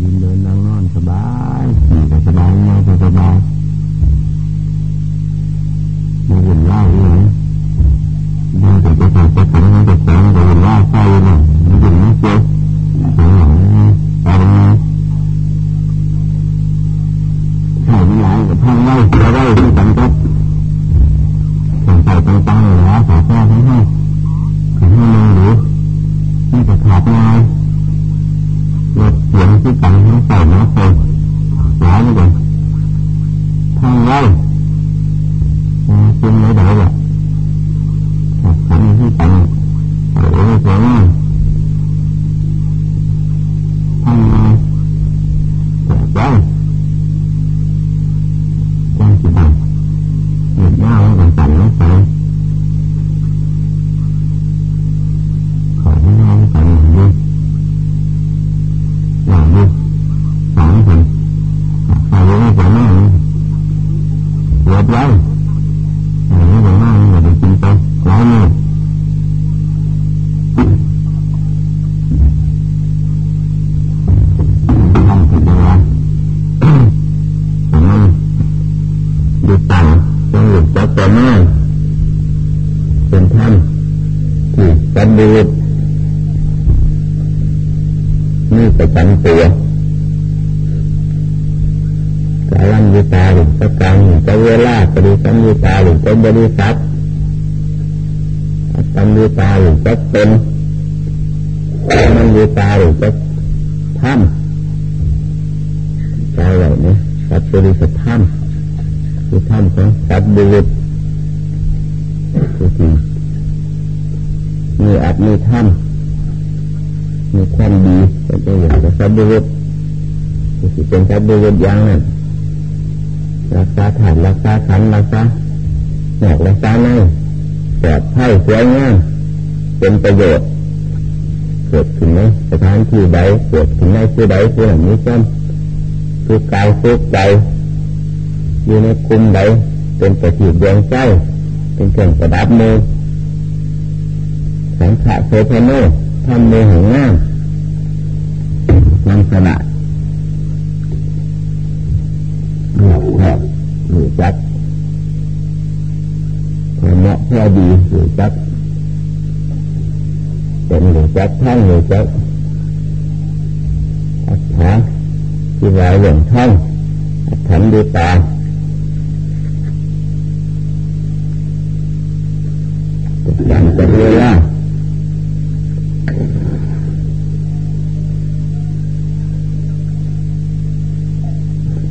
ยืนเดินนั่งนอนสบายขี่ก็สบายมาก็สบายไม่เห็นล่าเลยนั่งแต่ไปทำก็ทำนั่งแต่แสงแต่เห็นล่าใส่เลย ที่ฝังทั้งใส่น้ำใดูต่างจนหลุดจากตัวแม่เป็นท่านที่สันดูนี่ประจำตัวกาลันยุตาหรือสักการหรือจะเวลาปฏิสัมยุตาหรือจะบริสัทตัมยุตาหรือจะเป็นมันยุตาหรือจะท่ามใจเหล่านี้สัตว์บริสัทท่าม คือท่ามของสัตว์บุรุษคือที่มีอัดมีท่ามมีความดีเป็นประโยชน์กับสัตว์บุรุษที่เป็นสัตว์บุรุษอย่างนั้นรักษาฐานรักษาขันรักษาหนอกรักษาในปลอดภัยสวยงามเป็นประโยชน์เกิดขึ้นในสถานที่ใดเกิดขึ้นในที่ใดที่หนึ่งนี้จำคือกายคือใจ อยู่ในคุมใดเป็นประจีบดวงใจเป็นเครื่องประดับมือสังขารโสภณโนทำมือหังงามลักษณะหลอกหลอกหรือจักเหมาะพอดีหรือจักเป็นหรือจักท่านหรือจักอัฐาที่วายหลงท่านอัฐานดูตา อย่างเป็นเวลา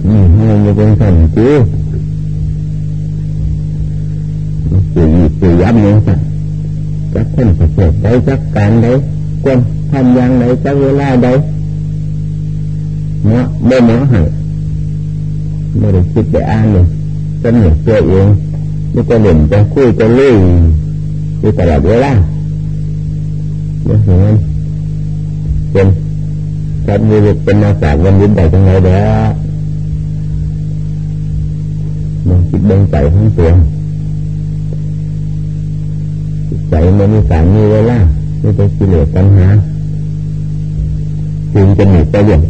นี่ให้มันเป็นสั่นติสื่อสื่ย้ำเนี่ยสันจักคนประเสริฐใดจักการใดควรทำย่างใดจักเวลาใดเนาะไม่เนาะให้ไม่ได้คิดได้อ่านเลยจะเหนื่อยตัวเองไม่จะเล่นจะคุยจะเล่ย อยู่ตลอดเวลาเรื่องนั้นเป็นสัตว์มีฤทธิ์เป็นมาจากวันยิ้มใดจังไรเด้อมันคิดเบ่งใจทั้งตัวใจมันมีสารมีเวลาไม่ต้องกิเลสปัญหาจึงจะมีไประโยชน์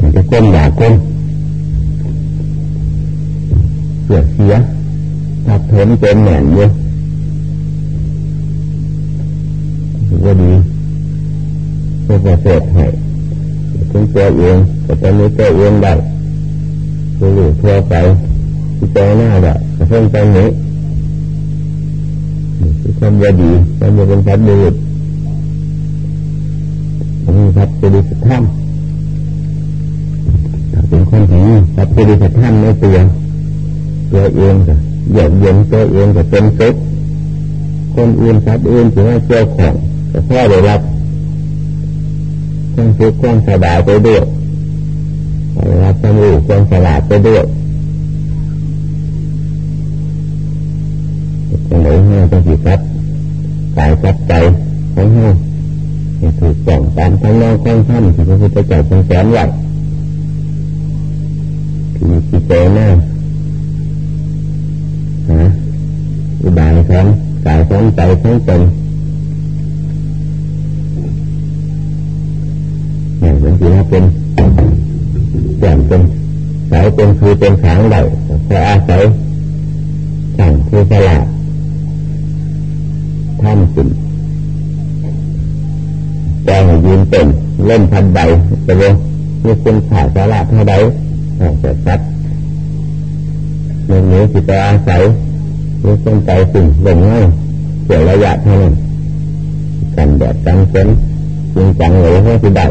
ถึงจะก้มอยากก้มเสียเสียทับเถมเป็นแหน่นเยอะ ก็ดีเพื่อประเสริฐให้ถึงตัวเองแต่ตอนนี้ตัวเองได้ตัวหลุดทั่วไปที่เจอหน้าแบบเพิ่งไปนี้ความจะดีควาเป็นพัดดูดมีพัดไปดูสัตว์ถ้ำเป็นคนที่พัดไปดูสัตว์ถ้ำในตัวตัวเองก็เย็นเย็นตัวเองก็เป็นสุขคนอื่นสัตว์อื่นถือว่าเจ้าของ แต่พ่ได้รับความสุขความสบายไปด้วยได้รับความรู้ความฉลาดไปด้วยจังไหนห้าต้องจิตรับกายครับใจของห้าถูกต้องตามทางนองของท่านที่พระพุทธเจ้าทรงสอนไว้ที่จิตใจหน้าฮะอุบายของกายของใจของตน อย่างเหมือนที่ว่าเป็นแจ่มเป็นสายเป็นคือเป็นขางได้แต่อาศัยสั่งคือสลาดท่านสินแจงยืนเป็นเล่นพันใดจะเลยมีคุณขาสาระเท่าใดแต่ชัดเรื่องนี้จิตอาศัยมีเส้นใจสิ่งลงง่ายเสียระยะเท่านั้นกันแดดกันฝนจริงจังเลยให้ที่ได้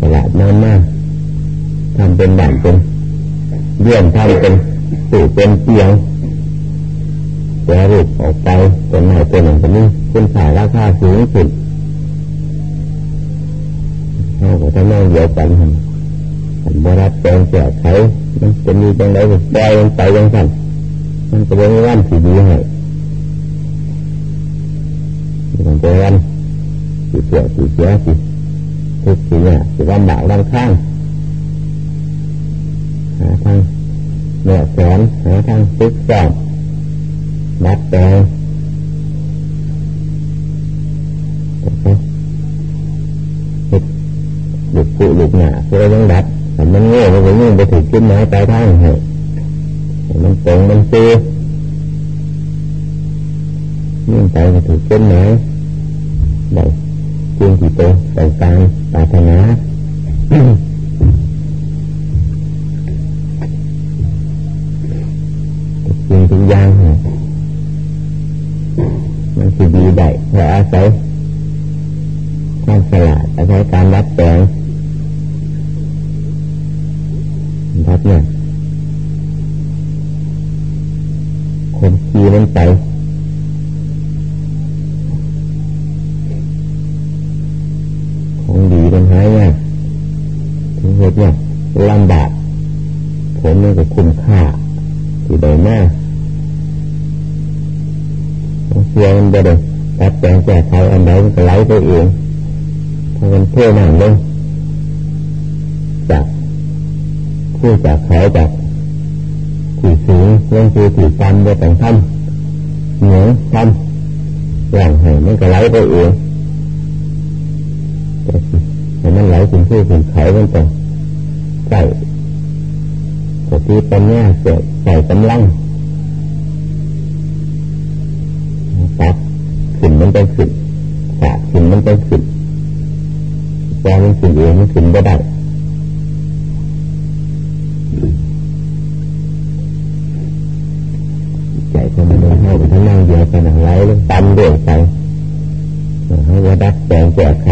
ตลาดน้ำมากทำเป็นด่านเป็นเดี่ยงทำเป็นสู่เป็นเตียงแปรรูปออกไปเป็นไหนเป็นหนึ่งเป็นนี้คุณขายราคาสูงสุดเราก็จะนั่งเดียวกันผมบรัดแปลงแจกไขมันจะมีจังไรปล่อยมันไปยังสั่นมันจะเป็นวันที่ดีให้มันจะวันสีเสียสีเสียสี ทุกสีเนี่ยสีวันบากลำข้างหาทางเหนือแสนหาทางซึกสอบนัดแปลงหลุดปุหลุดหนาเพื่อต้องดัดแต่มันโง่มันก็ยิ่งไปถึงขึ้นไม้ปลายทางเหรอมันตรงมันซื้อยิ่งไปก็ถึงขึ้นไม้ได้จริงที่โตต้องการปารถนาจริงทุกอย่างมันคือดีได้เพราะอาศัยความฉลาดอาศัยการรับแปลงรับเนี่ยคนขี่มันไป คุ้มค่าที่ใดหน้าเสียมันจะได้รับแปลงแก้ไขอันใดมันก็ไหลไปเองถ้ามันเท่หนังลงจากผู้จากเขาจากที่สูงลงคือที่ต่ำโดยแต่งทำเหนือทำอย่างให้มันก็ไหลไปเองแต่มันไหลถึงที่ถึงเขามันต้องใส่ สติปัญญาเกิดใส่กำลังตัดขึ้นมันต้องขึ้นสาดขึ้นมันต้องขึ้นแ่มันขึ้นเองมันขึ้นไม่ได้ใจคนมันเดินเข้าไปทั้งนั่งเดียวกันไหลลงตันเดือดไปให้ว่าดัดแปลงแก้ไข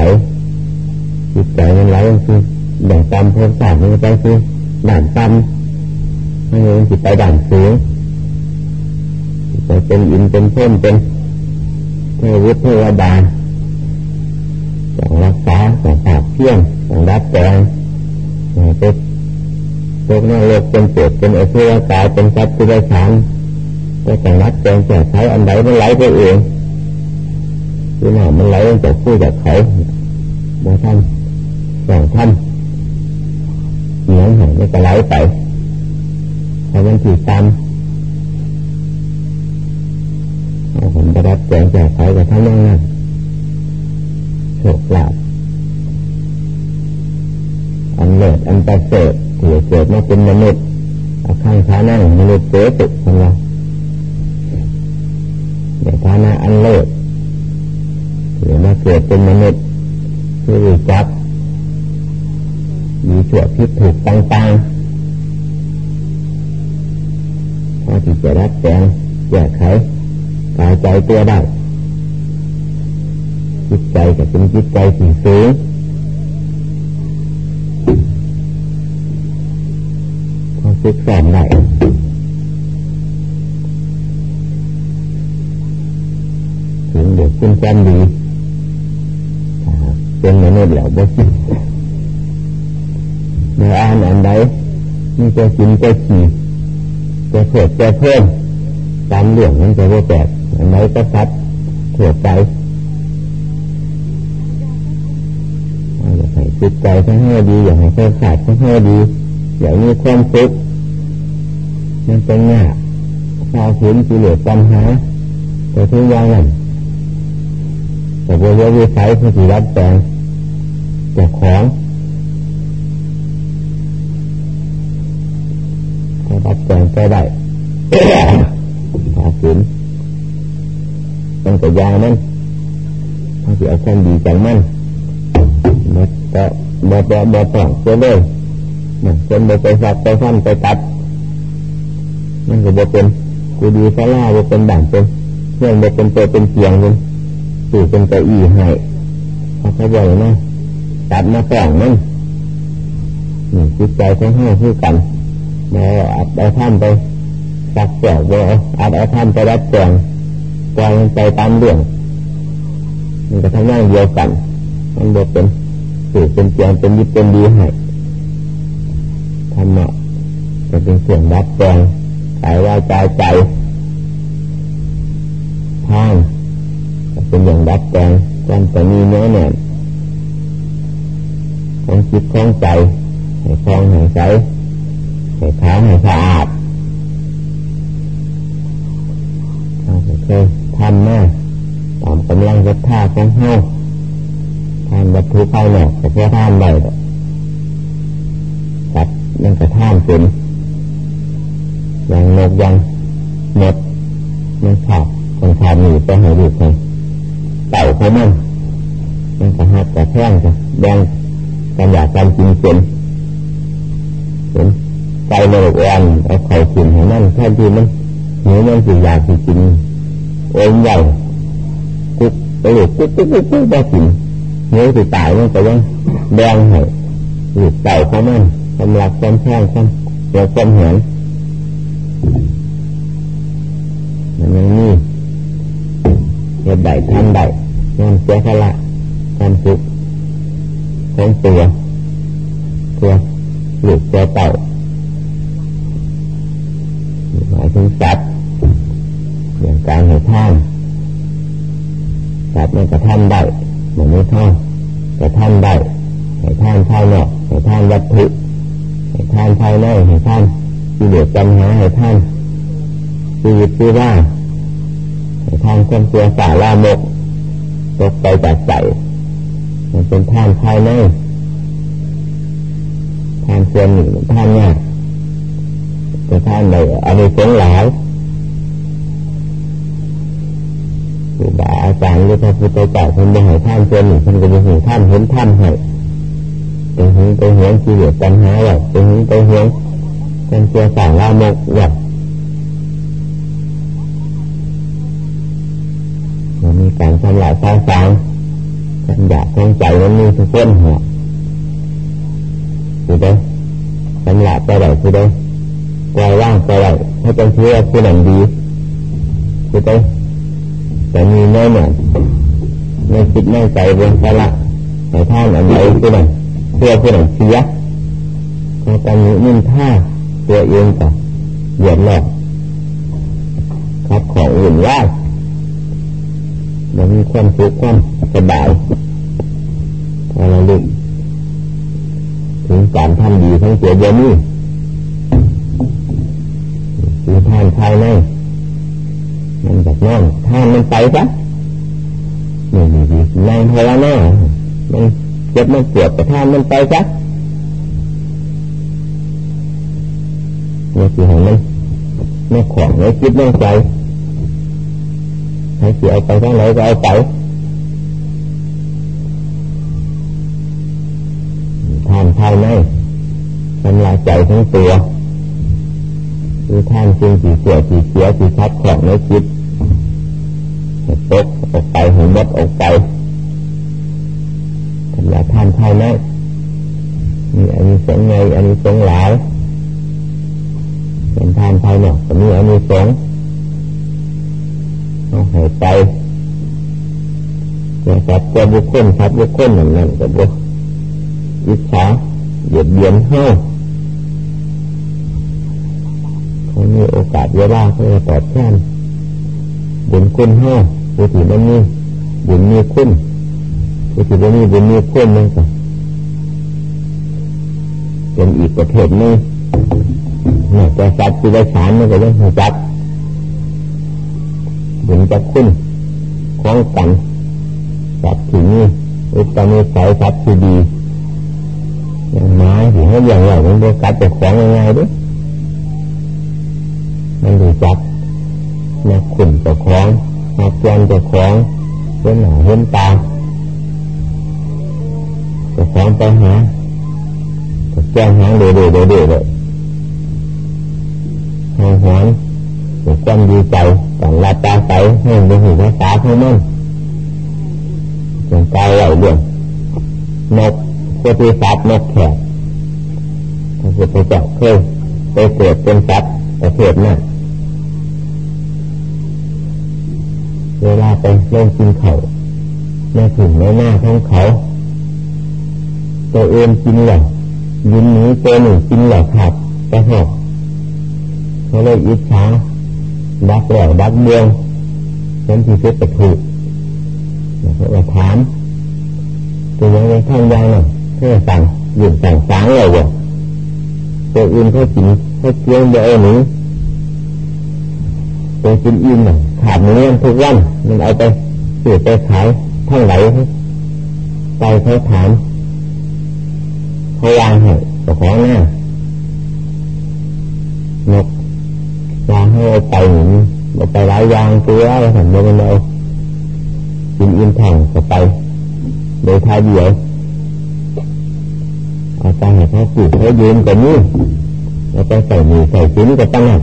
จิตใจมันไหลคือแบ่งตันเพิ่มสาดมันไปคือด่านตัน มันจิตไปด่านสูงไปเป็นอินเป็นเพิ่มเป็นเทวุฒิเทวดาต้องรักษาต้องฝากเที่ยงต้องรับแปลงเป็นพวกนั้นโลกเป็นเปรตเป็นอสุรกายเป็นสัตว์ที่ได้สารแต่ต้องรับแปลงแก้ไขอันใดมันไหลไปเองที่หน้ามันไหลจากผู้จากเขามาทำสองท่านเหนียวหายไม่ก็ไหลไป เพราะมันถือตามผมจะรับแจงแจกไขกับท่านนั่งนั่นโชคลาภอันเลิศอันประเสริฐที่เกิดมาเป็นมนุษย์ข้างฐานั่งมนุษย์เกิดตุกของเราในฐานะอันเลิศที่มาเกิดเป็นมนุษย์ที่รู้จักมีชั่วพิษถูกต่างๆ พอที่จะรับแจงแก้ไขกายใจตัวได้จิตใจก็เป็นจิตใจที่สูงพอศึกษาได้ถึงเด็กคุณจำดีเป็นมนุษย์แล้วบ่คิเมื่ออ่านอันใดมีจะกินจะขี่ จะเสดจะเพิ่มตามเรื่องมันจะว่แตกอันไหนก็ซัดถั่วใจอยากให้จิตใจทั้งให้ดีอยากให้ใจขาดทั้งให้ดีอยากมีความสุขมันเป็นยากพอเห็นกิเลสปัญหาแต่ทุกอย่างนั้นแต่ว่าวิสัยพอที่รับแปลงจากของ แปลงไปได้ถ้าฝืนมันก็ยามันถ้าจะเอาความดีจากมันมันก็บ่บ่บ่ต้องเสียเลยมันคนบ่ไปสับไปฟันไปตัดมันก็บ่เป็นกูดีซาลาบ่เป็นด่านเป็นเรื่องบ่เป็นตัวเป็นเสียงเป็นสื่อเป็นกระอีให้เขาเขาบอกนะตัดมาสองนั่นนี่จิตใจของห้าคือกัน มาอัดเอาท่านไปสักแก้วบ่อัดเอาท่านไปรับแจงปล่อยมันไปตามเรื่องมันก็ทำงานเดียวกัน มันบ่เป็นสื่อเป็นเสียงเป็นยิบเป็นดีให้ธรรมะจะเป็นเสียงรับแจงกายว่าใจใจทางเป็นอย่างรับแจงความจะมีเนื้อแน่นของจิตของใจให้คลองให้ใส ให้ขาวให้สะอาดเราเคยทำมาตามกำลังวัฏท่าของเฮาทานวัตถุภายนอกแต่เพื่อทานได้สัตว์นั่นก็ทานเป็นย่างนกยังหมดมันขาดคนขาดหนีไปหาดูไปเต่าเขามันมันก็หักแต่แท่งจะแดงกันอยากการกินเป็นเป็น ใจในหลกวันเอาไข่กินให้มันแค่ที่มันเหนียวมันสิอยากกินโอ้ยใหญ่กุ๊กไปหลุดกุ๊กกุ๊กกุ๊กกุ๊กได้กินเหนียวสิตายมันก็ยังแดงให้หลุดเต่าเขามันสำหรับความแท่งความเดี๋ยวความเหียนมันยังมีเหตุใดทำใดงานเสียสละความสุขของตัวตัวหลุดตัวเต่า ถึงสัตว์อย่างการให้ท่านสัตว์มันกระท่านได้มันไม่ท่านกระท่านได้ให้ท่านภายนอกให้ท่านวัตถุให้ท่านภายในให้ท่านที่เดือดปัญหาให้ท่านชีวิตที่ว่าให้ท่านความเสียสาลามกตกไปจากใจมันเป็นท่านภายในท่านเสียหนึ่งท่านเนี่ย แต่ท่านในอันนี้เสียงหลายครูบาอาจารย์หรือพระพุทธเจ้าท่านไม่ให้ท่านเสียนท่านก็จะเห็นท่านเห็นท่านให้เป็นหิงเป็นเหียงที่เหลือปัญหาไว้เป็นหิงเป็นเหียงเป็นเสียสางลามกไว้มีการทำลายสร้างสร้างสัญญากของใจมันมีทุกคนหัวคือได้สำลักไปได้คือได้ ปล่อยว่างไปได้ให้เป็นเพื่อผู้หนังดีคือได้แต่มีแน่นอนในจิตในใจบนสละในท่านอันใดคือหนังเพื่อผู้หนังเสียก็ตอนนี้นิ่งท่าตัวเองกับเหยียดหลอกครับของอื่นว่ามันมีความสุขความสบายพอเราลึกถึงการทำดีทั้งเสียเดียวนี้ คือท่านภายในมันแบบนั่งท่านมันไปซะนี่นี่นี่ในภาวนามันเจ็บมันปวดแต่ท่านมันไปซะนี่คือของมันไม่ขวางไม่คิดไม่ใจให้เสียไปทางไหนก็เอาไปท่านภายในทำลายใจทั้งตัว คือท่านจึงสีเสียสีเสียสีชัดของในจิตตกออกไปหัวมดออกไปทำลายท่านภายในมีอันนี้สงไงอันนี้สงหลายเป็นท่านภายนอกแต่มีอันนี้สงเอาให้ไปแต่สัตว์ตัวบุคคลสัตว์บุคคลนั่นนั่นกับบุอิจฉาเบียดเบียนเฮ้า มีโอกาสเวลาเขาจะตอบแทนบุญคุณเฮ้าผู้ที่มันมีบุญมีคุณผู้ที่มันมีบุญมีคุณนั่นก็เป็นอีกประเภทนึงเนี่ยแต่สัตว์ที่ได้สารมันก็ยังจักบุญจะคุณของกันสัตว์ที่นี่อุปนิสัยสัตว์ที่ดีอย่างไม้ที่ให้อย่างไรมันก็กัดจะของยังไงด้วย ดูจับนักขุนเจ้าของนักเรียนเจ้าของเห็นหน้าเห็นตาเจ้าของไปหาแจ้งหางเดือดเดือดเดือดเลยหางหอนความดีใจก่ลาตาใสให้ดูหูภาษาของมันจงใจไหวเรื่องนกโคติสัตว์นกแขกพระพุทธเจ้าเคยไปเกิดเป็นสัตว์ประเภทนั้น เวลาไปเล่นกินเขาในถึงในหน้าของเขา ตัวเองกินเหล่ายินนี้ตัวหนึ่งกินเหล่าขาดกระหอบเขาเลยอิจฉาดักแหลวดักเดียวนั้นที่สุดจะถูกเขาจะถามตัวยังไงข้างยังน่ะเพื่อสั่งหยุดสั่งสางเลยว่ตัวอื่นเขากินเขาเกี้ยวเดียวนี้ตัวกินอิ่มน่ะ ขาดเนื้อทุกวันมันเอาไปสืบไปขายทั้งไหลไปเขาถามเขาวางให้ตัวของหน้านกวางให้เอาไปหนุนเอาไปหลายยางตัวอะไรทำไม่ได้เอากินอิ่มถังเขาไป โดยท้ายเดียวเอาไปให้เขาปลูกเขายืนกับนี้เอาไปใส่หนีใส่ชิ้นกับตั้งนั้น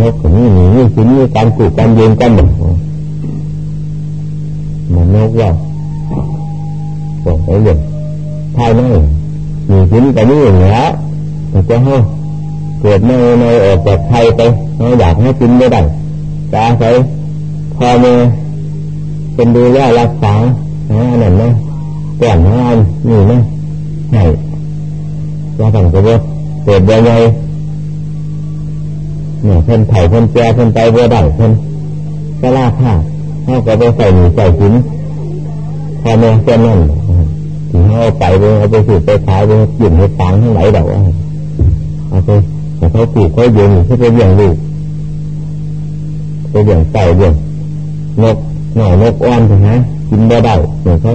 นกของนี่หนีนี่ชิ้นนี่การปลูการเยืนกันหมดมันนกว่าบอกไปเลยภายในมีชิ้นกับนี่อย่างเงี้ยแต่จะให้เกิดในในออกจากไทยไปเราอยากให้กินไม่ได้จะอาศัยพอเมาเป็นดูแลรักษาหาอันนั้นนะก่อนหาอันนี่นะให้ว่าต้องกระโดดเกิดยังไง เนี่ยเพิ่นไถ่เพิ่นแก่เพิ่นไปเบื่อได้เพิ่นก็ล่าผ้าเขาก็ไปใส่หนีใส่หินพอแม่เจ้านั่นถึงเขาไปไปเอาไปสืบไปขายไปหยุ่นให้ฟังทั้งหลายดอกเอาไปแต่เขาปลูกเขาเย็นเขาไปเลี้ยงลูกไปเลี้ยงไก่เลี้ยงนกหน่อยนกอ้อนใช่ไหมกินได้ได้เหมือนเขา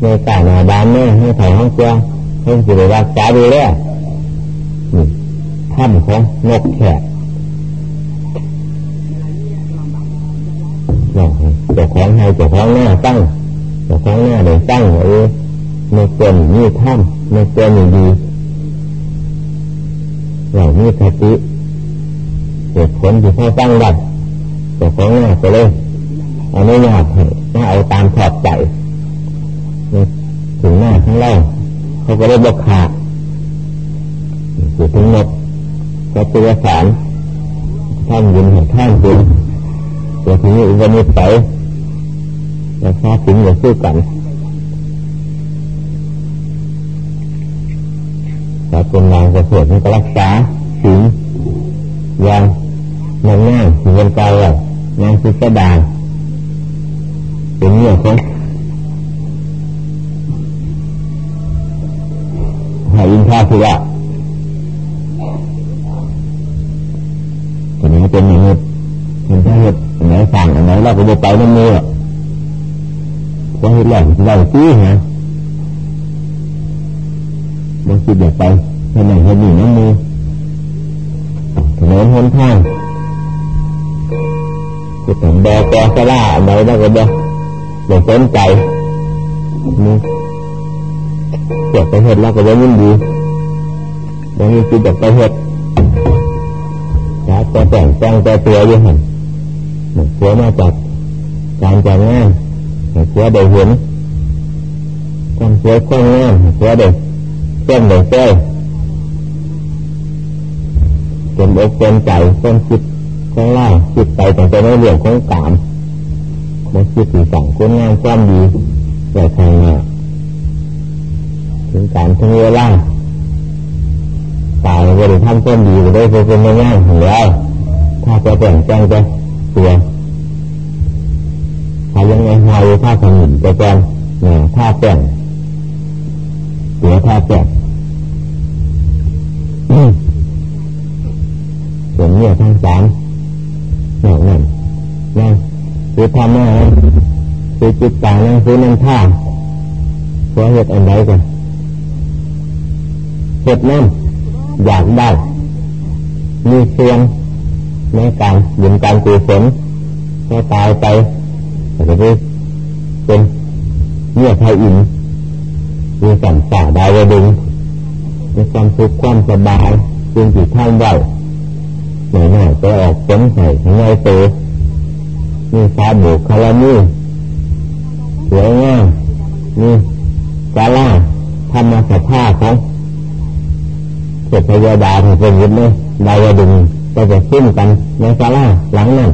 ในกาหนาบ้านแม่ให้ถ่ายห้องเจ้าให้สิริรักษาดูแลนี่ถ้ำของนกแขก เจ้าของให้เจ้าของหน้าตั้งเจ้าของหน้าเลยตั้งเออในตัวนี้ถ้ำในตัวนี้ดีเรามีสติเหตุผลที่เขาตั้งได้เจ้าของหน้าก็เลยอนุญาตให้ถ้าเอาตามขอบใจถึงหน้าข้างล่างเขาก็ได้บอกขาดอยู่ทั้งหมดก็ตัวสารท่านยินให้ท่านยิน ตัวทีนี้อุปนิสัยราคาถึงอย่าสู้กันแต่เป็นนางกระเสริฐมันก็รักษาถึงอย่างง่ายๆถึงเป็นกายงานพิสดารเป็นเรื่องของหายินท่าคือว่าอันนี้เป็นอย่างนี้เป็นท่าเหตุ อันไหนสั่งอันไหนเราก็จะไปนั่นมือว่าเหตุแรกเราซื้อฮะบางทีเดี๋ยวไปทำไมเหตุหนึ่นั่นเมือถนนหนทางจะต้องแบกแกสลาอะไรแล้วก็เดี๋ยวไม่สนใจนี่เกิดไปเหตุแล้วก็ยังยินดียังมีคิดจะไปเหตุจะจะแต่งแจ้งแต่ตัวอยู่หัน หมดตัวมาจากการจัดงานหัวได้เห็นความเสวยความงามหัวได้เส้นได้เส้นเป็นอกเป็นใจเป็นคิดของล่าคิดไปแต่จะไม่เรื่องของกามมาคิดถึงสั่งคนงานความดีแต่ทางเนี่ยถึงการทั้งเวลาตายบริทำความดีก็ได้เป็นไม่ง่ายของเราถ้าจะแต่งแจ้งจะ ตัวถ้ายังไงหอยถ้าขมิ้นจะแจ้งเนี่ยถ้าแต่งเสียถ้าแต่งส่วนเนี่ยทั้งสามหนักนั่นนั่นคือทำหน้าคือจิตใจนั่นคือนั่งท่าเพราะเหตุอันใดกันเหตุนั่นอยากได้ มีเสียง ในการบุญการกุศลถ้าตายไปอาจจะเป็นเนี่ยไทยอินมีสัมสาดาวดึงมีความสุขความสบายจึงจิตท่านได้หน่อยหน่อยไปออกผลใส่ข้งในตัวมีสาบุคลามีสวยงามมีกาล่าธรรมสภาพของเทพยาดาเป็นยุทธเลยดาวดึง ก็จะขึ้นกันในกาล่าหลังนั้น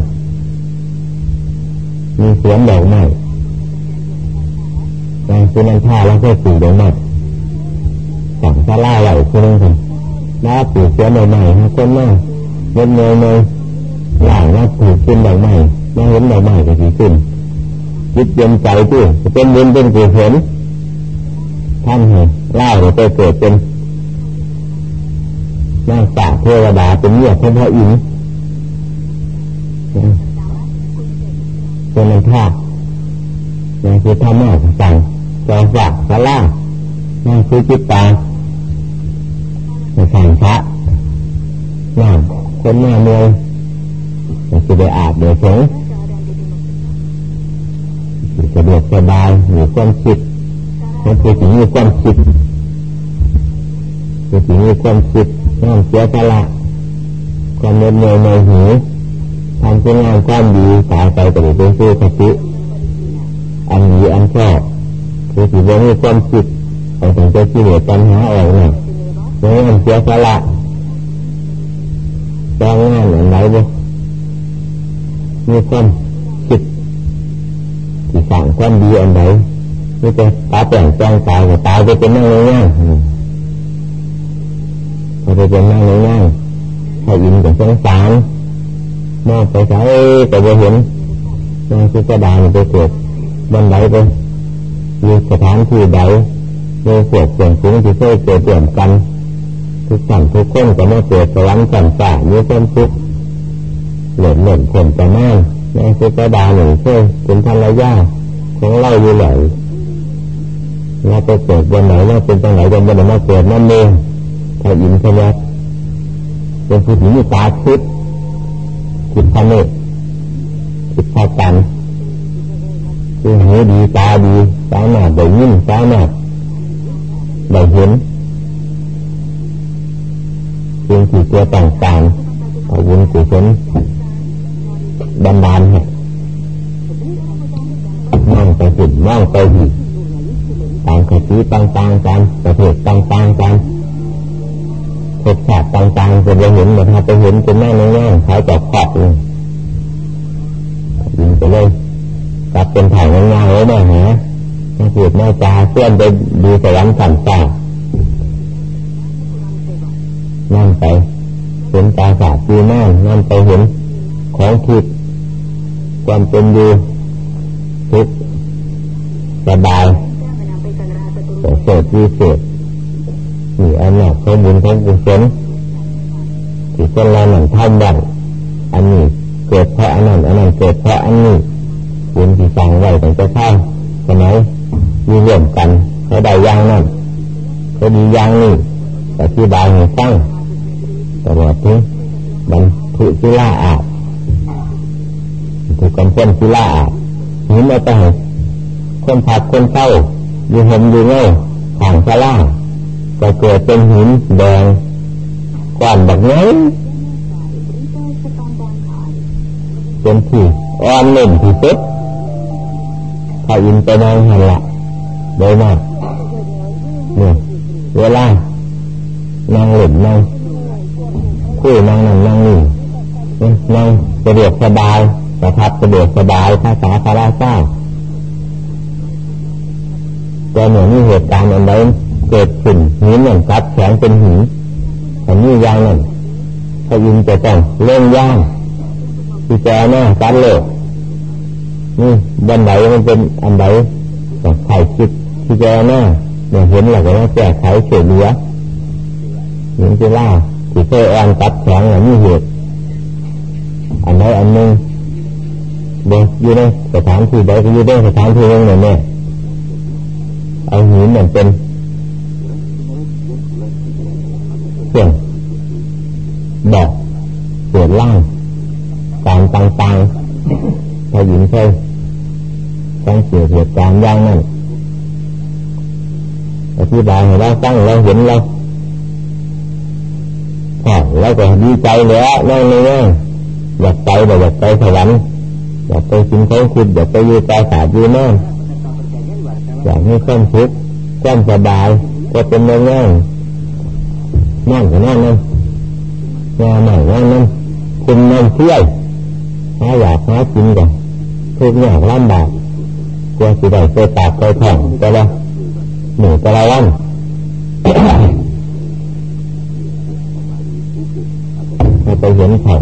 มีเสียงดอกไม้ในสุนันทาแล้วก็สีดอกไม้สั่งกาล่าไหลคือนั่นสิแล้วปีเสียงดอกไม้ฮะคนนั่งเงินเงยเงยหลังแล้วปีขึ้นดอกไม้ไม่เห็นดอกไม้ก็สีขึ้นจิตเย็นใจที่จะเป็นบุญเป็นกุศลท่านให้เล่าไปเกิดเป็น นางสาเทวดาเป็นเมียพระพระอินทร์เป็นนันท่าในคือธรรมะสั่งจอมฝากสล่านั่งคือจิตตาในสังพระนั่งคนหน้าเมืองจะได้อาบเดี๋ยวสงสะดวกสบายหรือความคิดมันคือสิ่งมีความคิดคือสิ่งมีความคิด น้อมเสียสละความเมตเมยในหูทำคุณงามความดีตายไปก็ได้เป็นผู้คติอันดีอันชอบคือสิ่งมีความคิดเอาถึงจะที่เหลือปัญหาออกเนี่ยน้อมเสียสละแต่งงานอย่างไรบ่มีความคิดที่สั่งความดีอันใดนี่จะตาแป่งแจ้งตายก็ตายไปเป็นนั่งเลยง่ย พอไปเป็นนั่งเลยง่ายให้ยินกับสงสารมองไปใช้แต่บ่เห็นนางสุกดาไปเกิดบันไดไปมีสถานที่ใดมีพวกเสียงสูงที่เคยเกิดเปลี่ยนกัน ทุกสั่งทุกคนก็ไม่เกิดสวรรค์สั่นสามีความทุกข์เหล่นเหล่นคนจะนั่งนางสุกดาหนึ่งเคยเป็นภรรยาของเราอยู่ไหนเราไปเกิดวันไหนเราเป็นตรงไหนวันไหนมาเกิดนั่นเอง ถ้าอินทรีย์เป็นผู้หญิงมีตาคิดคิดพเนตคิดพากันคือหูดีตาดีสามารถได้ยินสามารถได้เห็นเพียงที่ตัวต่างๆเอาวุญกุศลบันดาลให้มองไปหินมองไปหินต่างขติต่างๆกันประเภทต่างๆกัน ภพชาติต่างๆจะไปเห็นเหมือนถ้าไปเห็นเป็นแม่ง่ายๆขายจอกขอบเลยยิงไปเลยกลับเป็นถ่ายง่ายๆเลยแม่ฮะแม่พูดแม่จาเพื่อนไปดูสวรรค์สั่นตานั่งไป เห็นตาสาดดีนั่งนั่งไปเห็นของทิพย์ความเป็นอยู่ทุกสบายแต่เศษวิเศษ มีอันนั้นเขาบุญเขากุศลที่คนเราหนังทำได้อันนี้เกิดเพราะอันนั้นอันนั้นเกิดเพราะอันนี้บุญที่สั่งไว้ตั้งแต่ข้าสมัยมีร่วมกันเขาได้ย่างนั่นเขาดีย่างนี่แต่ที่บายให้ฟังตลอดถึงบรรทุศิลาอาบถูกกำพ้นศิลาอาบหินเอาไปให้คนผักคนเศร้าอยู่ห่มอยู่เงาห่างชาล่าง ก็เกิดเป็นหินแดงกว้านแบบนี้เป็นที่อ่อนเล่นที่สุดถ้าอินไปนานหันละโดยมากเนี่ยเวลานั่งหล่นนั่งคุยนั่งนั่งนั่งนี่นั่งสะดวกสบายประทับสะดวกสบายภาษาพระราชาแต่เหมือนมีเหตุการณ์อันใด เกิดขึ้นหินนั่นซับแข็งเป็นหินอันนี้ยางนั่นถ้ายิงจะต้องเล่นย่างที่แจน่การโลกนี่บันไดมันเป็นอันใดต้องไข่คิดที่แจน่เนี่ยเห็นหลักแล้วแก้ไขเฉยเหลือหญิงจะล่าที่เคยอ่อนตัดแข็งอันนี้เหตุอันใดอันหนึ่งเด็กอยู่ในสถานที่ใดก็อยู่ในสถานที่นึงเนี่ยเอาหินมันเป็น ครื่องบอกกิดล่างการต่างๆถ้าหญิงเคยสังเกตเหตุการณ์อย่างนั้นอธิบายให้เราฟังเราเห็นเราพอแล้วก็ดีใจแล้วนั่นเลยอยากไปแบบอยากไปสวรรค์อยากไปสิงของคุณอยากไปอยู่ปราสาทอยู่นั่นอยากมีความสุขความสบายก็เป็นเรื่องง่าย นั่งก็นั่งนั่งงานไหนนั่งนั่งคุณนั่งเที่ยวหาอยากหากินกันทุกอย่างลำบากกลัวสิได้ไปากไปท่องแต่ละหนูแต่ละวันไปเห็นเขา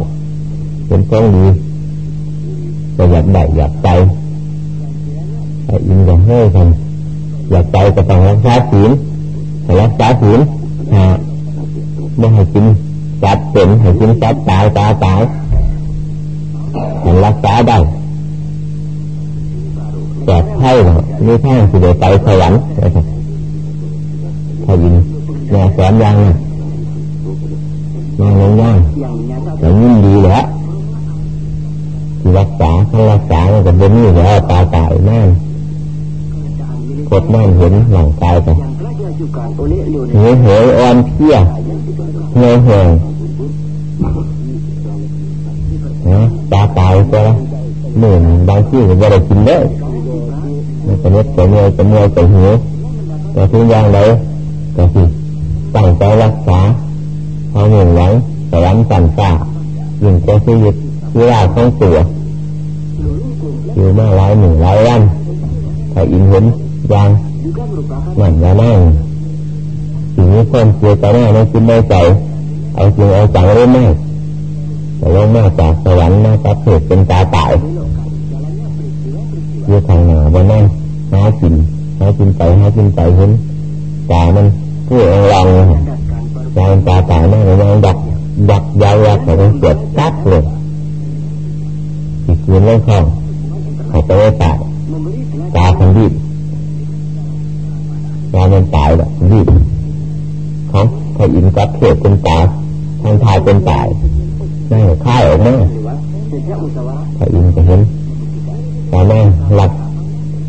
เห็นก้องดีก็อยากได้อยากไปไอ้อินกับเฮ้ยกันอยากไปก็ต้องรักษาศีลรักษาศีลฮะ ไม่ให้กินจัดเป็นให้กินจัดตายตาตายมันรักษาได้แต่ไถ่เนาะนี่ท่านสิเดไปสวรรค์นะครับถ้ายินแม่สอนยังยังยังยังแต่ยิ่งดีแหละที่รักษาถ้ารักษามันก็เป็นนี่แล้วตาตายแน่กดแน่นเห็นหลังกายไปเหนื่อยเหยอ่อนเพี้ย เหนื่อยเหยนะตาตายก็หมื่นบางที่ก็ไม่ได้กินเลยมันจะเน็ดจะเมื่อยจะเมื่อยจะหิวแต่ทุกอย่างเลยก็คือตั้งใจรักษาเอาหนึ่งหวังสวรรค์สันตายิ่งจะชีวิตเวลาของตัวอยู่มาหลายหนึ่งหลายวันถ้าอินเห็นยังนั่นยานั่ง สิ่งนี้ความเสียใจหน้าในคิดในใจเอาจริงเอาจังได้ไหมแต่ว่ามาจากสวรรค์มาจากเกิดเป็นตาตายอยู่ทางหน้าบนนั่งหากินหากินไปหากินไปเห็นตามันผู้เองรังยางตาตายนั่งยางดักดักยาวๆแต่มันเกิดกัดเลยอีกคืนเรื่องของเขาไปได้ตายตาคันดีตามันตายแบบดีของ พระอินทร์กับเทศเป็นตาทางทายเป็นตายนั่งค่ายออกมาพระอินทร์จะเห็นตาแม่หลัก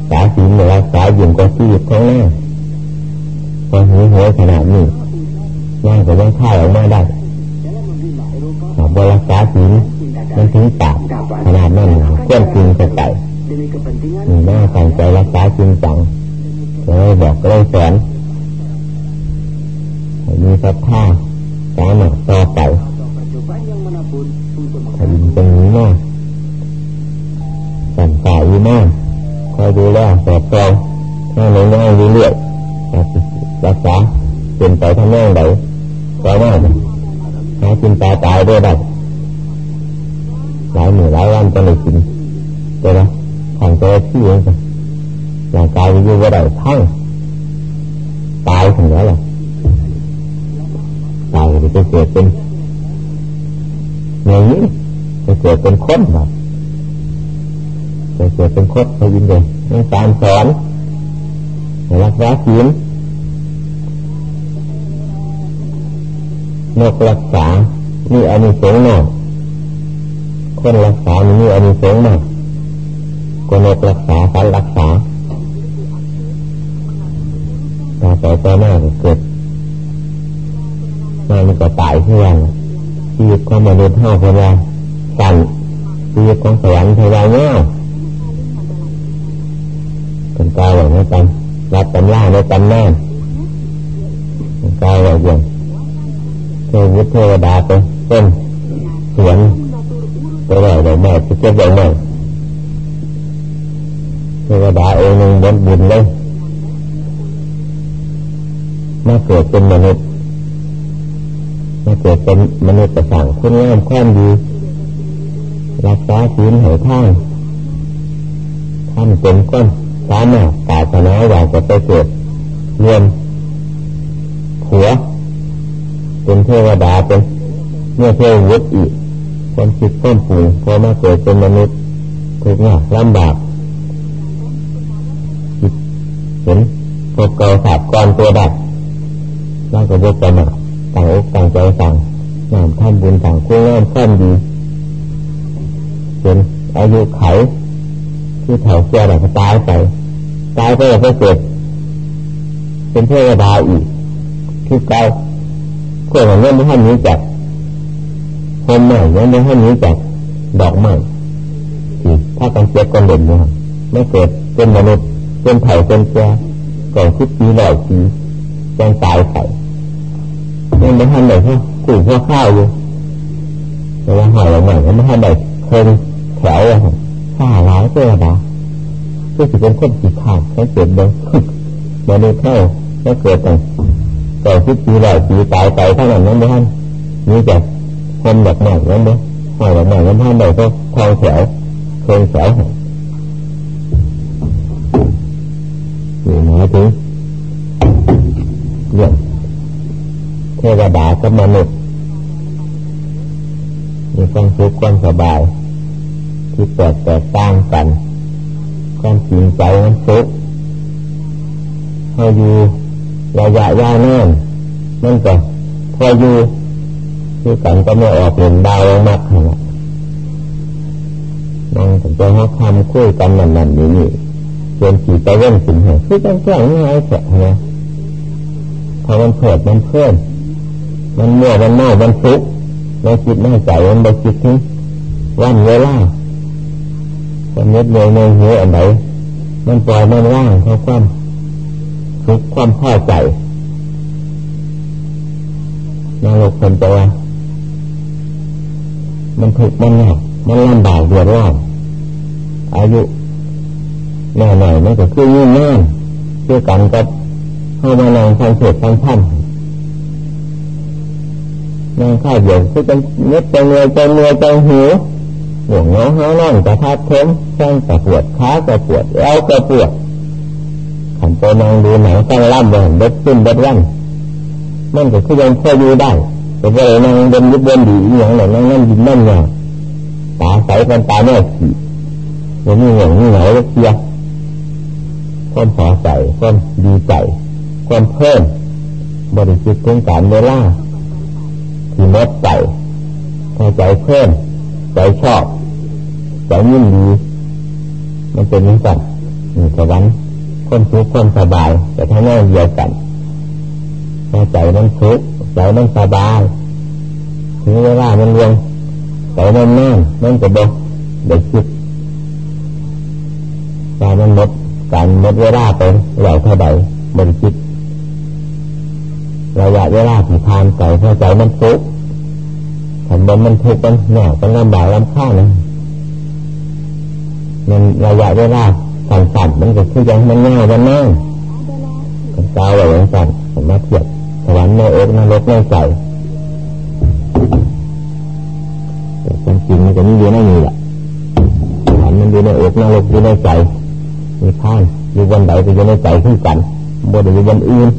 สาสีเหนือสายยิ่งกว่าชีวิตของแม่พอนหิวหัวขนาดนี้นั่งก็ยังค่ายออกมาได้บรักษาศีมันถึงปากขนาดนั้นเคลื่อนจริงจะไก่มีหน้าตั้งใจรักษาจริงจังเลยบอกก็เลยสอน มีศรัทธาสามารถต่อไปถ้ายินตรงนี้มาสั่งสายอยู่มาคอยดูแลสอบตรองให้ในง่ายเรื่อยๆรักษาเป็นไปทั้งแม่ไหนก็ว่าหากินตาตายด้วยได้หลายหมื่นหลายวันจะเลยกินเจอไหมทางตัวที่เองร่างกายมันอยู่ว่าได้ทั้งตายถึงแล้วหรอ ตายจะเกิดเป็นอย่างนี้จะเกิดเป็นคนแบบจะเกิดเป็นคนไปยินเลยในการสอนรักษาศีลนกรักษา นี่อันนี้สงหน่อยคนรักษานี่อันนี้สงมากคนนกรักษาสันรักษาตาต่อต่อหน้าเกิด มันก็ตายเพื่อนชีวิตของมนุษย์เท่าคนละสั่นชีวิตของสวรรค์เทวาเงี้ยเป็นกายอย่างนี้กันรับตำล่าในตำแน่กายอย่างเดียวเทวุฒิเทวดาไปเป็นสวนไปไหนไหนแม่จะเก็บไว้ไหนเทวดาเองหนึ่งบนบุญเลยมาเกิดเป็นมนุษย์ มาเกิดเป็นมนุษย์ประสั่งคุณงามความดี รักษาศีลให้ท่านท่านเป็นก้นสามารถาชนะอยากจะไปเกิดเรียนผัว เป็นเทวดาเป็นเมื่อเทววุฒิอีกความคิดความปรุงพอมาเกิดเป็นมนุษย์ทุกข์ยากลำบากเห็นพวกเกาสาบก้อนตัวดับนั่งกับพวกประมา ตั้งอกตั้งใจสั่งงามทำบุญต่างคู่งามข้ามดีเป็นอายุไขที่เถาเสียแล้ก็ตายไปตายไปแล้วก็เกิดเป็นเทวดาอีกคือเก่าเพื่อนของเงี้ยไม่ให้นี้จักคนใหม่เนี่ยไม่ให้นี้จักดอกไม้ที่ถ้ากันเจ็บกันเด่นเนี่ยไม่เกิดเป็นมนุษย์เป็นเผ่าเป็นแก่ก่อนคิดปีหน่อยปียังตายไป ยังไม่ทันไหนเขากุ่ยหัวข้าวอยู่แต่ว่าหอยเราใหม่ไม่ทันไหนคยแถวอะข้าร้ายเจ้าดาก็ถือเป็นคนขีดขาดแค่เกิดเดิมมนุษย์เข้าไม่เกิดแต่ก่อคิดปีหน่อยปีตายไปเท่านั้นนั่นไม่ทันนี่จะคนแบบใหม่นั่นเด้หอยแบบใหม่นั่นทันไหนก็ทองแถวเคยแถวนี่หมายถึงเรื่อง วดากับมนุษย์มีความสุขความสบาย ที่แตกแตกต่างกันความจริงใจมันสุขให้อยู่ระยะยาวนานมันก็พออยู่คือกันก็ไม่ออกเห็นดาวมากขนาดนั่งถึงจะให้ทำคุยกันนั่นๆนี่จนขี่ไปเว้นสิ่งเหตุคือจังแก้ง่ายแค่เนี่ยพอมันเผิดมันเพิ่ม มันเมื่อมันเน่ามันฟุกมันคิดไม่ใจมันไปคิดถึงวันเวลาคนนิดเลยในหัวอันไหนมันปล่อยมันว่างเขาความทุกความพอใจนรกคนตัวมันถูกมันหนักมันลำบากเดือดร้อนอายุแน่หน่อยมันก็คือยิ่งแน่คือกันกับเข้ามานอนทางเสดทางท่าน นางข้าเดียวคือจะเน็ดจะเงยจะเงยจะหิวห่วงน้องห้านั่งจะทัดเทมแข้งจะปวดขาจะปวดเอวจะปวดขันไปนางดูหนังตั้งล่ำเลยเด็ดขึ้นเด็ดวันมันก็คือยังพออยู่ได้แต่ว่านั่งเดินยุบบนดีอย่างไรนั่งนั่งยินนั่นเนี่ยตาใสเป็นตาแน่ขี่เดี๋ยวนี้อย่างนี้เหนาวเคียความพอใจความดีใจความเพิ่มบริสุทธิ์ถึงการเวลา ที่มดใจพอใจเพิ่มใจชอบ ใจยิ่งดี มันเป็นอย่างนั้นนี่สวรรค์คนทุกคนสบาย แต่ถ้าแน่เดียวกันพอใจมันทุกข์ใจมันสบายถึงเวลามันเรียงใจมันแน่นมันจะบอกเด็กคิดการมันหมดการหมดเวลาไปเหล่าเท่าใดมันคิดระยะเวลาที่ผ่านไปพอใจมันทุกข์ ทำบนมันทุกข์มันหนามันลำบากลำข้านะมันระยะเวลาสั้นๆมันก็คือยังมันง่ายมันง่ายมันกาอะไรอย่างสั้นผมมาเทียบสวรรค์ในเอกนรกในใจแต่ความจริงมันจะมีอยู่ในนี้แหละสวรรค์มันอยู่ในเอกนรกอยู่ในใจมีข้างอยู่บนไหนก็อยู่ในใจขึ้นกันบนอยู่บนอื่น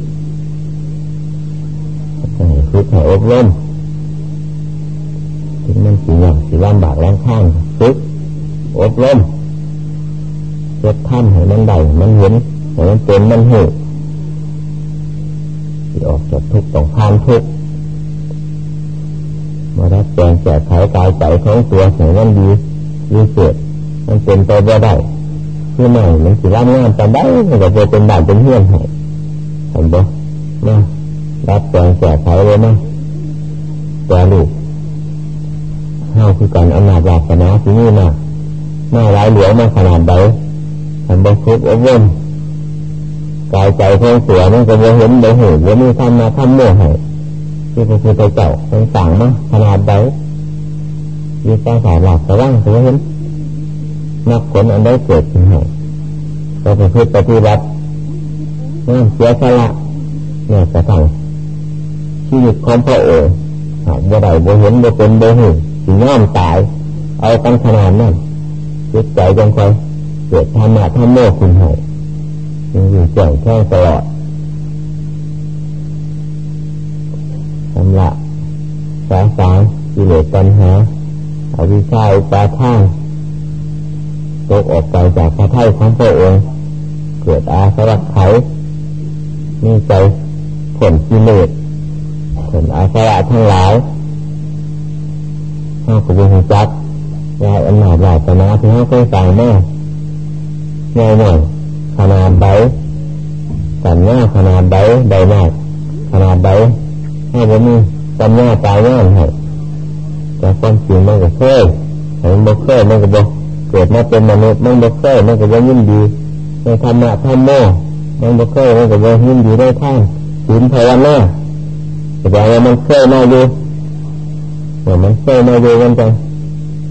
ฝึกให้อบรมถึง มันสีอย่างสีลำบากแรงข้างฝึกอบรมเจ็ดท่านให้มันได้มันเห็นให้มันเป็นมันหูที่ออกจากทุกข์ต้องผ่านทุกข์มารับแปลงแก้ไขกายใจของตัวให้มันดีดีเกิดมันเป็นไปบ่ได้คือไม่มันสิร่างงานแต่ได้มันก็จะเป็นบ้านเป็นเฮือนให้เห็นบ่นะรับแปลงแก้ไขเลยนะแต่ลูก เฮาคือการอำนาจวาสนาที่นี่นะมาหลายเหลือมาขนาดใดทำบคุบอบรมกายใจของเสือมันก็จะเห็นได้เห็นว่ามีทำมาทำเมื่อให้ที่พระพุทธเจ้าทรงสั่งมาขนาดใดมีกาสายหลักแต่ว่างจะเห็นนักผลอันได้เกิดขึ้นให้ก็ไปพึ่งปฏิบัตินั่นเสียสละเนี่ยกระทั่งชีวิตของพระโอหากบ่ได้บ่เห็นบ่เป็นบ่เห็น น้อมตาย เอากันขนาดนั้นจิตใจจังคอยเกิดธรรมะธรรมโมคุณให้ยังอยู่แจ้งแค่ตลอดสำละสาสางกิเลสปัญหาอวิชาอุปาทานตกออกไปจากพระไถ่ของพระองค์เกิดอาสวัคไขมีใจผลกิเลสผลอาสวะทั้งหลาย เขาก็เป็นหัวจักยายอันหนาบหลายตนาที่เขาเคยสั่งแม่ง่ายหน่อยขนาดใบสัญญาขนาดใบใบหน้าขนาดใบให้ผมมีสัญญาตายง่ายให้แต่ความจริงมันก็เคยมันบ่เคยมันก็บ่เกิดมาเป็นมนุษย์มันบ่เคยมันก็บ่ยินดีในธรรมะธรรมโมมันบ่เคยมันก็บ่ยินดีได้ท่านศีลภาวนาแต่ว่ามันเคยมาอยู่ แต่มันเคยมาอยู่มันจะ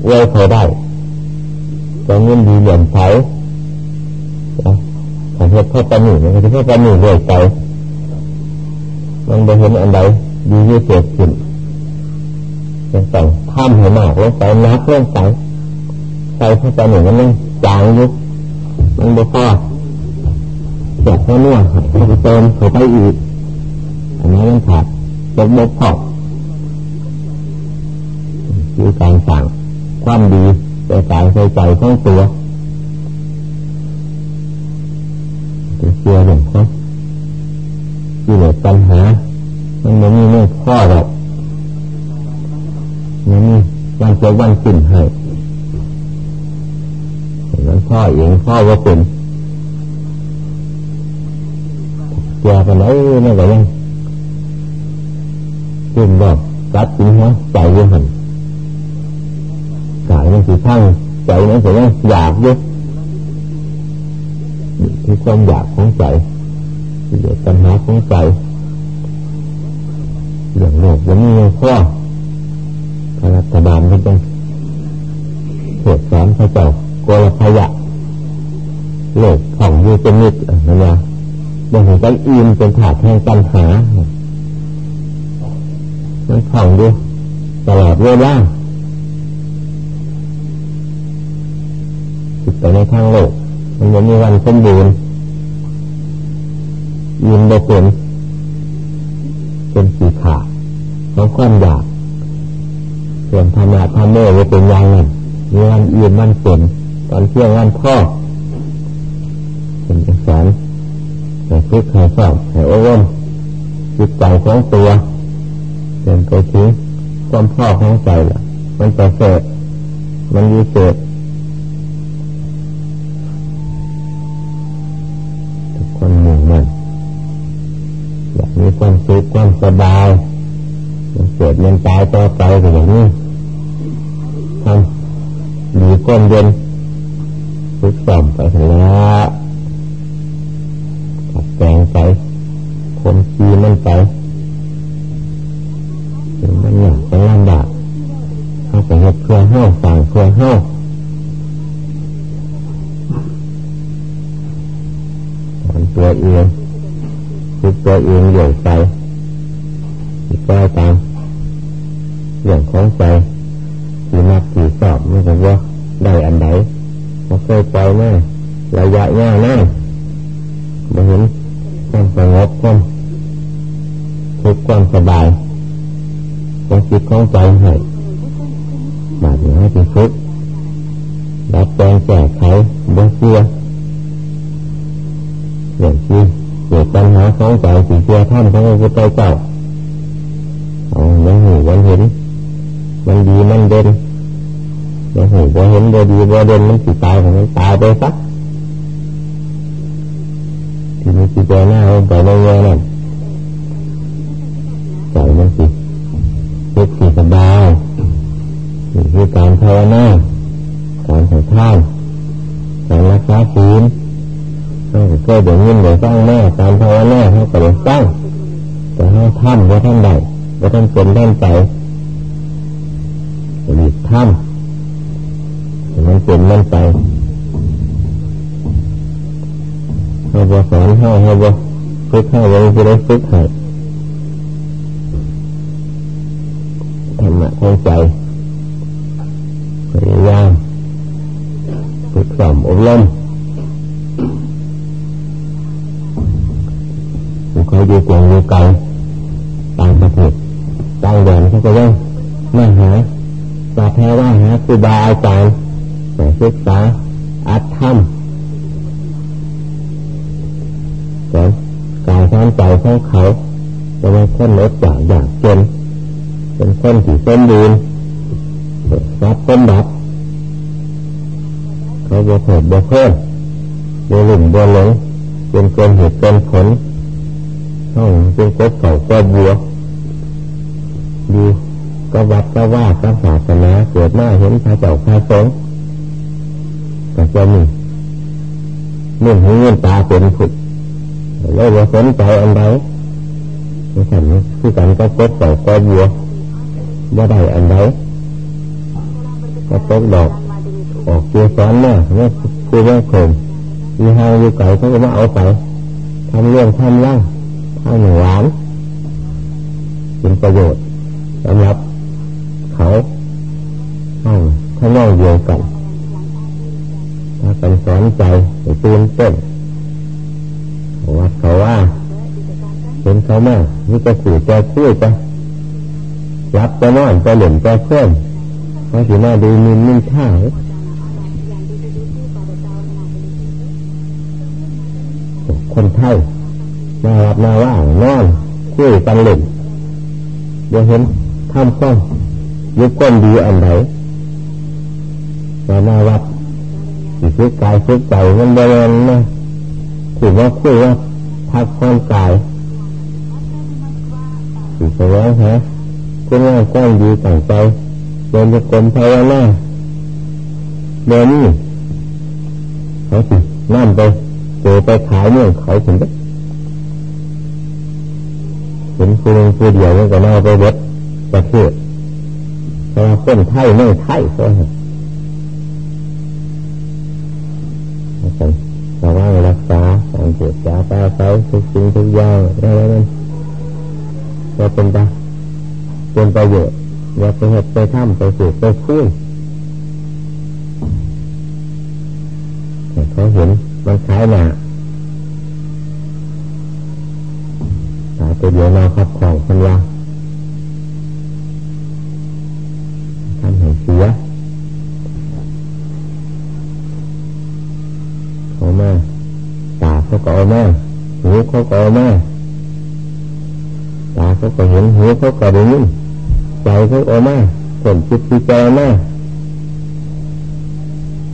เว้ยเขาได้จะยินดีเหลี่ยมใสถ้าเหตุพ่อปนุ่มันก็จะพ่อปนุเรื่อยไปมันไปเห็นอันใดดีที่เกิดขึ้นต้องทำให้มากลงไปนักลงไปใส่เพ่อปนุ่มันยังจางยุบมันบ่พอแบบพ่อเนี่ยเขาไปเติมเขาไปอีกอันนี้มันขาดตกบกพร่อง คือการสั่งความดีแต่สายใส่ใจทั้งตัวเชื่อหนึ่งครับที่เหลือปัญหา มันไม่มีไม่องข้อหรอกมันมีวันเจอวันสิ้นให้มันพ่อเองพ่อว่าเป็นเชื่อกันได้ไม่นก็ยังขึ้นบอกกัดจริงฮะใจยังหัน กายมันสีข้างใจมันก็ยังอยากยู่ที่ความอยากของใจที่เดือดปัญหาของใจเรื่องโลกวันนี้ข้อพรัฐบาลก็ต้องตรวจสอนพระเจ้าโกลพยะโลกของยูเป็นนิดนะนะบางทีก็อินเป็นถาดแห่งปัญหามันผ่องดูตลอดเวลาจิต ไปในทางโลก มันจะมีวันสมบูรณ์ยินโดผลเป็นสีขาของความอยาก ส่วนธรรมะธรรมโมจะเป็นอย่างนั้นมีวันอิ่มวันฝนตอนเที่ยงวันพ่อเป็นสอนให้ฝึกให้สอบให้อบรมจิตใจของตัวเป็นไปถึงความพ่อของใจละมันจะเสดมันยีเสด สุขความสบายเกิดมันตายต่อไปก็อย่างนี้ทำดีก้นเย็นทุกสอมไปแล้วขัดแปลงไปคนชีมันไปมันอยากจะลำบากเขาไปเหตุเพื่อเฮ้าสั่งเพื่อเฮ้าสอนตัวเองคิดตัวเองอยู่ไป เรื่องของใจที่นักที่สอบไม่รู้ว่าได้อันใดเขาเคยปล่อยแม่ระยะยาวแน่มาเห็นความสงบความทุกความสบายของจิตของใจให้บาดเหนื่อยที่สุดดัดแปลงแก้ไขบ่เชื่อเรื่องที่เกิดปัญหาของใจที่เชื่อท่านของพระพุทธเจ้ามันหูมันเห็น มันดีมันเด่นมันหูพอเห็นบ่ดีบ่เด่นมันสิตายของมันตายไปสักทีนี้สิเจหน้าไปในเงยนั่นใจมันสิคิดสิสบายนี่คือการภาวนาการใส่ท่านการรักษาศีลเขาก็เดี๋ยวยินเดี๋ยวสร้างแม่การภาวนาเขาก็เดี๋ยวสร้างแต่เขาทำว่าท่านใดว่าท่านเป็นท่านใจ หลีกท่านมันเป็นมันไปให้บสอนให้ให้บฝึกให้ไว้จะได้ฝึกให้ธรรมะของใจพยายามฝึกสอนอบรมเขาอยู่กวงอยู่ไกลต่างประเทศต่างแดนเขาก็ยังมาหา สาแท้ว่าหาครูบาอาจารย์ศึกษาอัดทำสอนกายสอนใจของเขาจะไม่คนลดจากอยากจนเป็นคนที่สมบูรณ์รับเป็นดับเขาบวเผิดบวชเพิ่มบวหลุ่มบวชหลงเป็นเกินเหตุเกินผลต้องเป็นกบเก่าก็บัวดู ก็วัดก็ว่าก็ศาสนาเกิดมาเห็นพระเจ้าพระสงฆ์ก็จะมีมื่อหูเงินตาเป็นผุดเลยว่าสนใจอันใดนี่ฉันคือกันก็กบเก่าก็บัวว่าได้อันใดก็ตกดอกออกเกี่ยวซ้อนแน่เมื่อคือว่าโคมมีหางอยู่ไก่เขาก็มาเอาไปทำเรื่องทำร่างทำหวานเป็นประโยชน์สำหรับ เขาห้องข้างนอกเดียวกันถ้ากันสอนใจตื่นเต้นวัดเขาว่าเป็นเขามากนี่ก็ขู่ใจคุยไปรับจะนอนจะหล่นจะเพิ่มเขาถือมาดูมินมินท่าคนไทยมารับมาว่างนอนคุยกันเล่นเดี๋ยวเห็นทำก้อน ยุบก้นดีอันไหนมามาวัดสิซึกกายซึกใจมันเดินนะคุยว่าคุยว่าพักความกายสิแสดงฮะคุณว่าก้อนดีต่างใจเดินจะกลมภาวนาเดินนี่เขาสินั่นไปเจอไปขายเนี่ยเขาถึงเห็นคนคนเดียวมันก็น่าไปเวดประเทศ แต่คนไทยไม่ไทยก็เหรอแต่ว่ารักษาสังเกตจาตาใสทุกสิ่งทุกอย่างอะไรนั้นก็เป็นไปเป็นประโยชน์อย่าไปเหตุไปทำไปสูบไปคุยเขาเห็นมันคล้ายหนาตาตัวเดียวนาขับของคนละ เขามาตาเขาก็เอามาหูเขาก็เอามาตาเขาก็เห็นหูเขาก็ได้ยินใจเขาเอามาผลจิตพิจารณา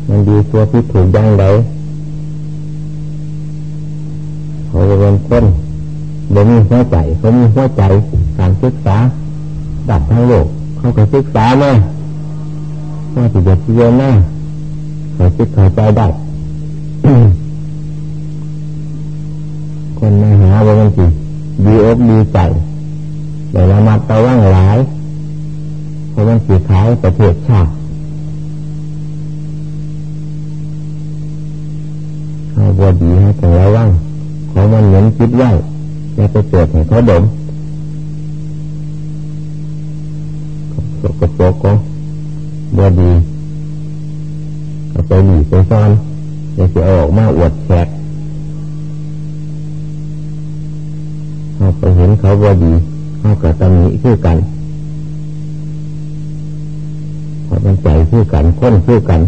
มันดีตัวพิถูกยังไงเขาเป็นคนเดี๋ยวมีหัวใจเขามีหัวใจการศึกษาดับทั้งโลก เขาก็ศึกษามาว่าจะจะพิจารณาเขาคิดเขาใจได้ คนมาหาว่ามันจีดีอกดีใจแต่ละมาตะว่างหลายเพราะมันสีขายประเทศชาติเขาบวดีให้แต่ละว่างของมันเหมือนคิดไว้แล้วไปเปิดให้เขาดมสกปรกของบวดีเอาไปหนีไปซ่อนเดี๋ยวจะเอาออกมาอวดแขกเขา ไปเห็นเขาบวดีเขากระตำหนิคือกันเพราะมันใจคือกันค้นคือกัน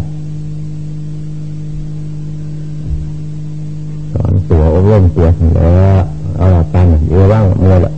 สอนตัวอบรมตัวแล้วเอาหลักการเยอะบ้างเมื่อละ